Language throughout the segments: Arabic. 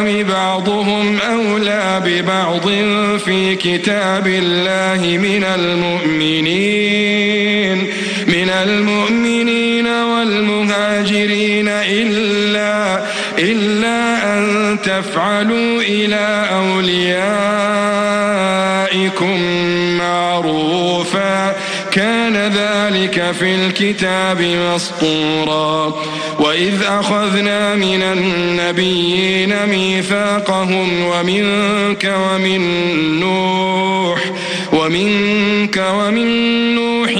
الأرحام بعضهم أولى ببعض في كتاب الله من المؤمنين من المؤمنين والمهاجرين إلا إلا أن تفعلوا إلى أوليائكم في الكتاب مسطورا. وإذ أخذنا من النبيين ميثاقهم ومنك ومن نوح ومنك ومن نوح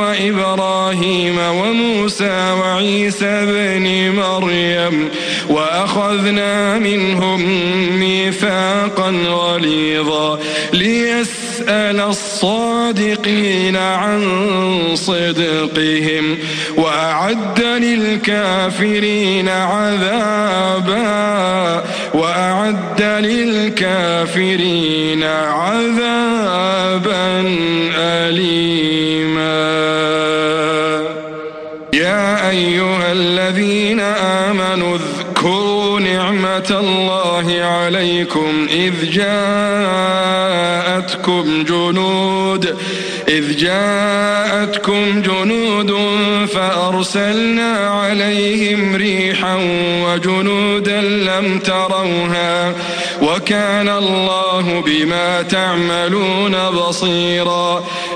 وإبراهيم وموسى وعيسى بن مريم. وأخذنا منهم ميثاقا غليظا ليسأل الصادقين عن صدقهم وأعد للكافرين عذابا وأعد للكافرين عذابا أليما. يا أيها الذين آمنوا اذكروا نعمة الله عليكم إذ جاءتكم جنود إذ جاءتكم جنود فأرسلنا عليهم ريحا وجنودا لم تروها وكان الله بما تعملون بصيرا.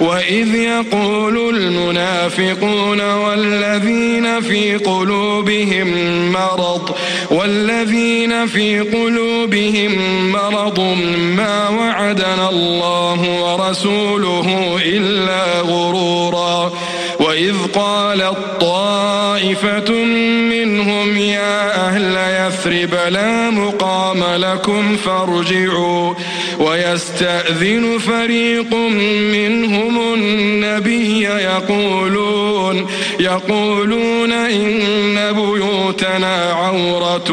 وإذ يقول المنافقون والذين في قلوبهم مرض والذين في قلوبهم مرض ما وعدنا الله ورسوله إلا غرورا. وإذ قالت طائفة منهم يا أهل يثرب لا مقام لكم فارجعوا ويستأذن فريق منهم النبي يقولون يقولون إن بيوتنا عورة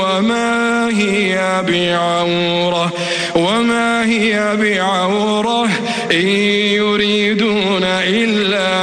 وما هي بعورة وما هي بعورة إن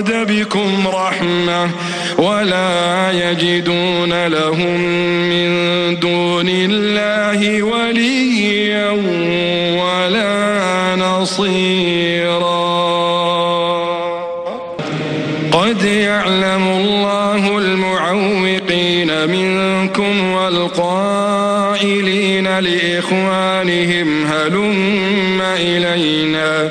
أراد بكم رحمة ولا يجدون لهم من دون الله وليا ولا نصيرا. قد يعلم الله المعوقين منكم والقائلين لإخوانهم هلم إلينا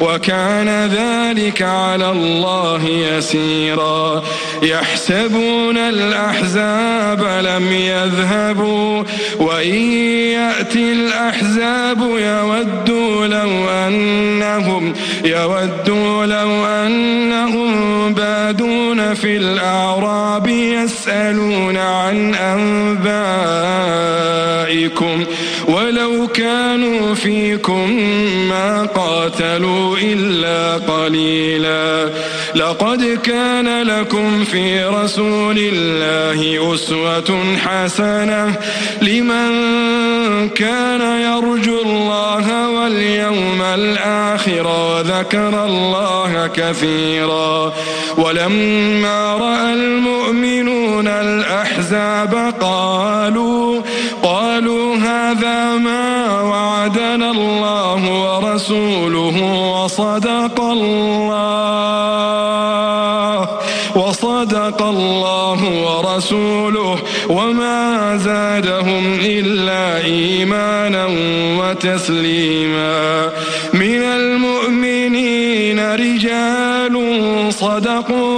وكان ذلك على الله يسيرا. يحسبون الأحزاب لم يذهبوا وإن يأتي الأحزاب يودوا لو أنهم يودوا لو أنهم بادون في الأعراب يسألون عن أنبائكم. ولو كانوا فيكم ما قاتلوا إلا قليلا. لقد كان لكم في رسول الله أسوة حسنة. لمن كان يرجو الله واليوم الآخر وذكر الله كثيرا. ولما رأى المؤمنون الأحزاب قالوا قالوا هذا ما الله ورسوله وصدق الله وصدق الله ورسوله وما زادهم إلا إيمانا وتسليما. من المؤمنين رجال صدقوا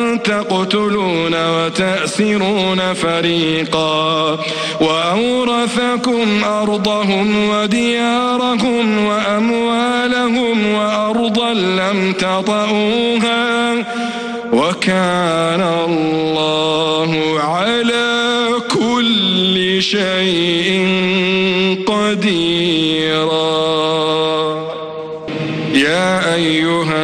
تقتلون وتأسرون فريقا وأورثكم أرضهم وديارهم وأموالهم وأرضا لم تطئوها وكان الله على كل شيء قديرا. يا أيها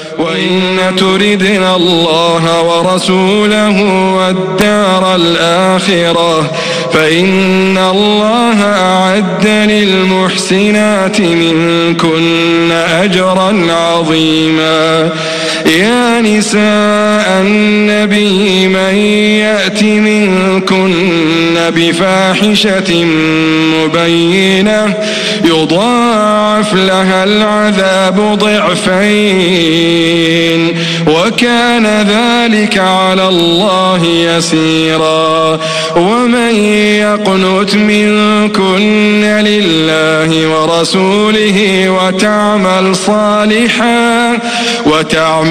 وإن تردن الله ورسوله والدار الآخرة فإن الله أعد للمحسنات منكن أجرا عظيما. يا نساء النبي من يأت منكن بفاحشة مبينة يضاعف لها العذاب ضعفين وكان ذلك على الله يسيرا ومن يقنت منكن لله ورسوله وتعمل صالحا وتعمل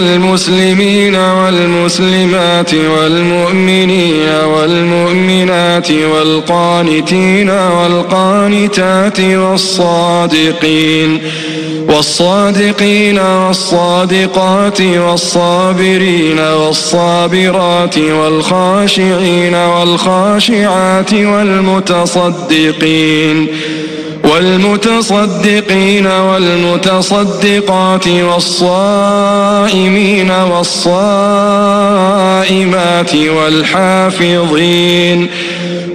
إن المسلمين والمسلمات والمؤمنين والمؤمنات والقانتين والقانتات والصادقين والصادقين والصادقات والصابرين والصابرات والخاشعين والخاشعات والمتصدقين والمتصدقين والمتصدقات والصائمين والصائمات والحافظين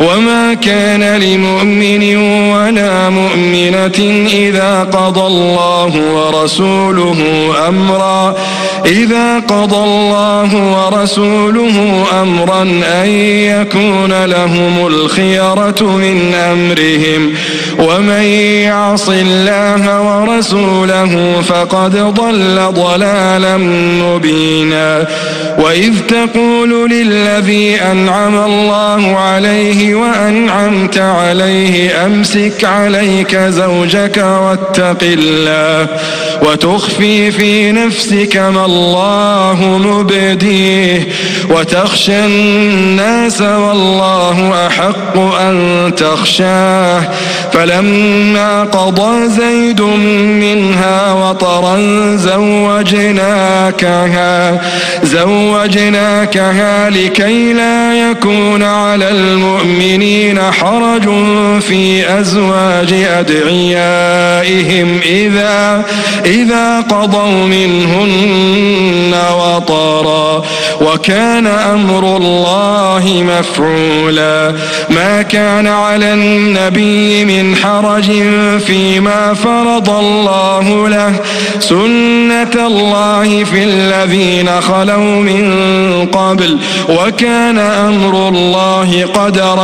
وما كان لمؤمن ولا مؤمنة إذا قضى الله ورسوله أمرا إذا قضى الله ورسوله أمرا أن يكون لهم الخيرة من أمرهم. ومن يعص الله ورسوله فقد ضل ضلالا مبينا. وإذ تقول للذي أنعم الله عليه وأنعمت عليه أمسك عليك زوجك واتق الله وتخفي في نفسك ما الله مبديه وتخشى الناس والله أحق أن تخشاه. فلما قضى زيد منها وطرا زوجناكها زوجناكها لكي لا يكون على المؤمنين المؤمنين حرج في أزواج أدعيائهم إذا إذا قضوا منهن وطرا وكان أمر الله مفعولا. ما كان على النبي من حرج فيما فرض الله له. سنة الله في الذين خلوا من قبل وكان أمر الله قدرا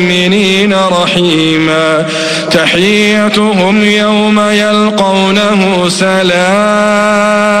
رحيما. تحيتهم يوم يلقونه سلام.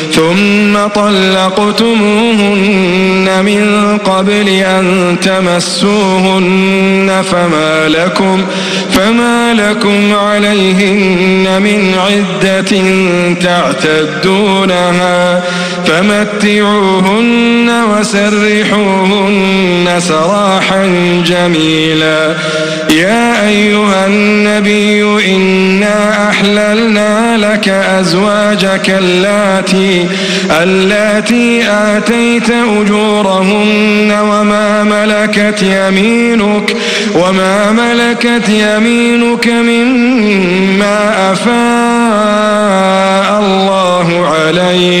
ثم طلقتموهن من قبل أن تمسوهن فما لكم فما لكم عليهن من عدة تعتدونها فمتعوهن وسرحوهن سراحا جميلا. يا أيها النبي إنا أحللنا لك أزواجك اللاتي اللاتي آتيت أجورهن وما ملكت يمينك وما ملكت يمينك مما أفاء الله عليك.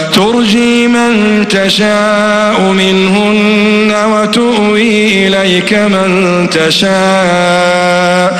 ترجي من تشاء منهن وتؤوي إليك من تشاء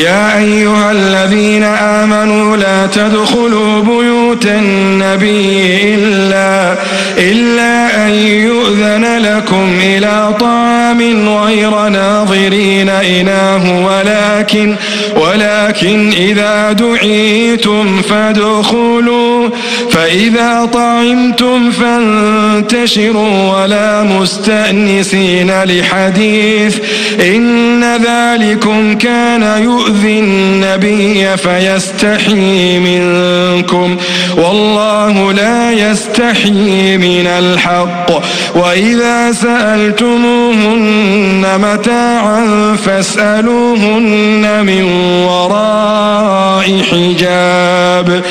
يا أيها الذين آمنوا لا تدخلوا بيوت النبي إلا, إلا أن يؤذن لكم إلى طعام غير ناظرين إناه ولكن ولكن إذا دعيتم فادخلوا فإذا طعمتم فانتشروا ولا مستأنسين لحديث إن ذلكم كان يؤذي النبي فيستحي منكم. والله لا يستحي من الحق. وإذا سألتموهن متاعا فاسألوهن من وراء حجاب.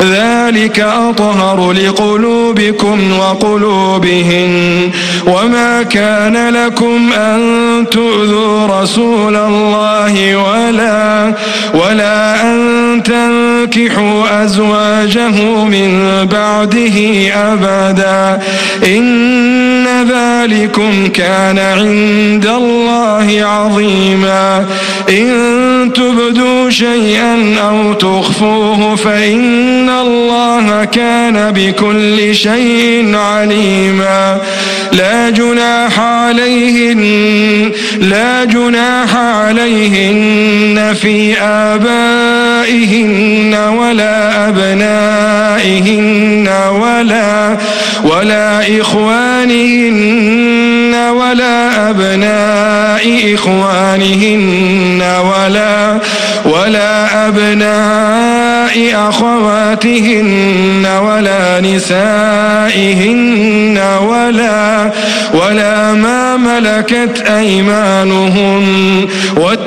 ذلك أطهر لقلوبكم وقلوبهن. وما كان لكم أن تؤذوا رسول الله ولا ولا أن تنكحوا أزواجه من بعده أبدا إن ذلكم كان عند الله عظيما إن تبدوا شيئا أو تخفوه فإن الله كان بكل شيء عليما لا جناح عليهن لا جناح عليهن في آبائهن ولا أبنائهن ولا ولا إخوانهن ولا أبناء إخوانهن ولا ولا أبناء أخواتهن ولا نسائهن ولا ولا ما ملكت أيمانهن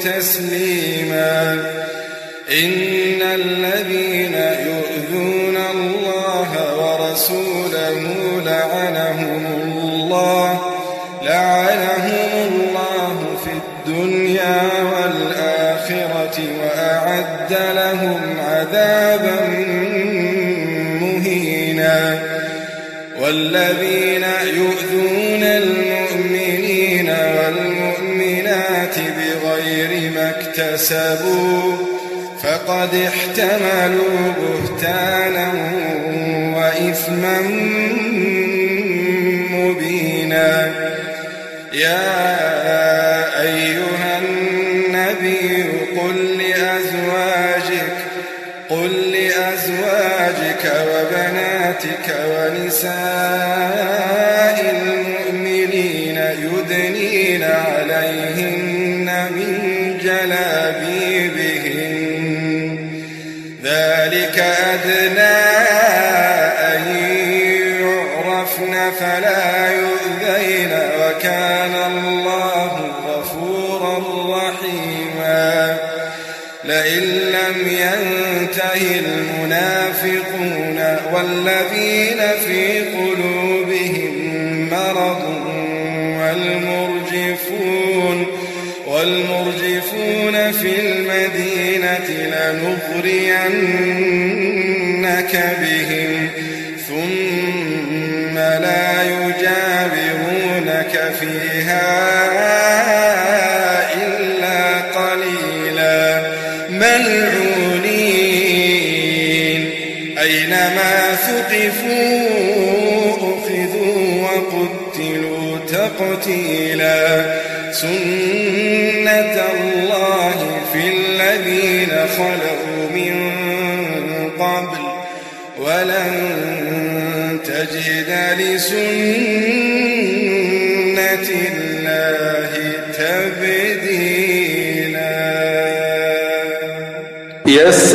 تسليما. إن الذين يؤذون الله ورسوله لعنهم الله لعنهم الله في الدنيا والآخرة وأعد لهم عذابا اكتسبوا فقد احتملوا بهتانا وإثما مبينا. يا أيها النبي قل لأزواجك قل لأزواجك وبناتك ونساء والذين في قلوبهم مرض والمرجفون والمرجفون في المدينة لنغرينك بهم ثم لا يجاورونك فيها إلا قليلا. ملعونين أينما ثقفوا أخذوا وقتلوا تقتيلا. سنة الله في الذين خلقوا من قبل. ولن تجد لسنة الله تبديلا. الناس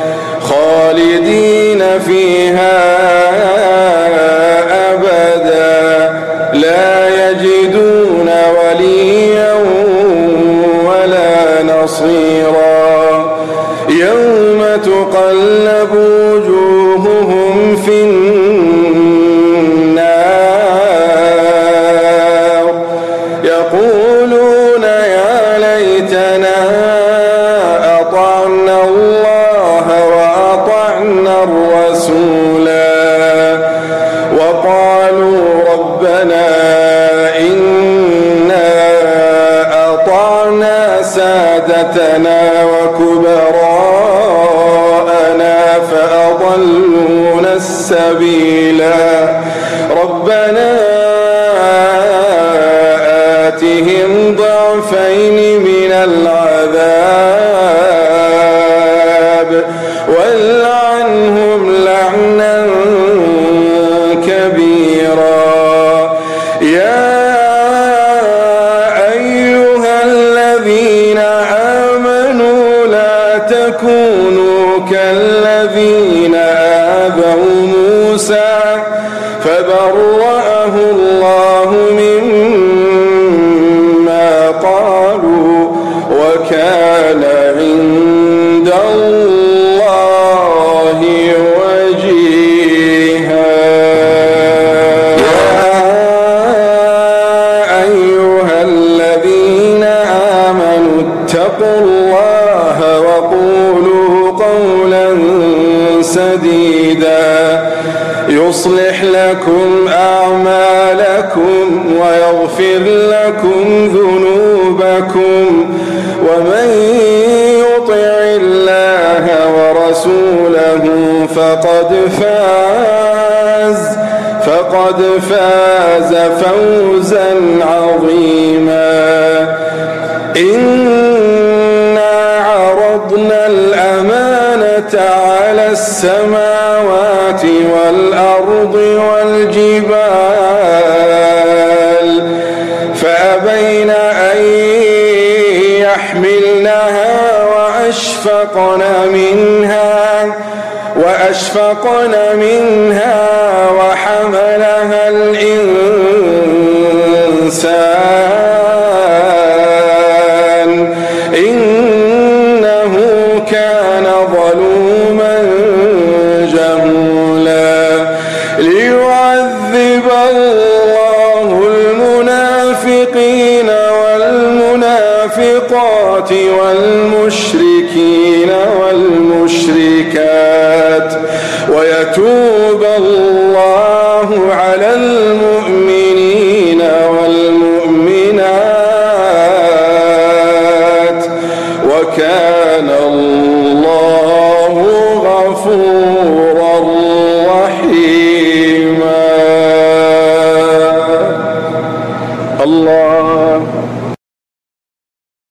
فأضلونا يصلح لكم أعمالكم ويغفر لكم ذنوبكم ومن يطع الله ورسوله فقد فاز فقد فاز فوزا عظيما. إنا عرضنا الأمانة على والأرض والجبال فأبين أن يحملنها وأشفقن منها وأشفقن منها وحملها الإنسان.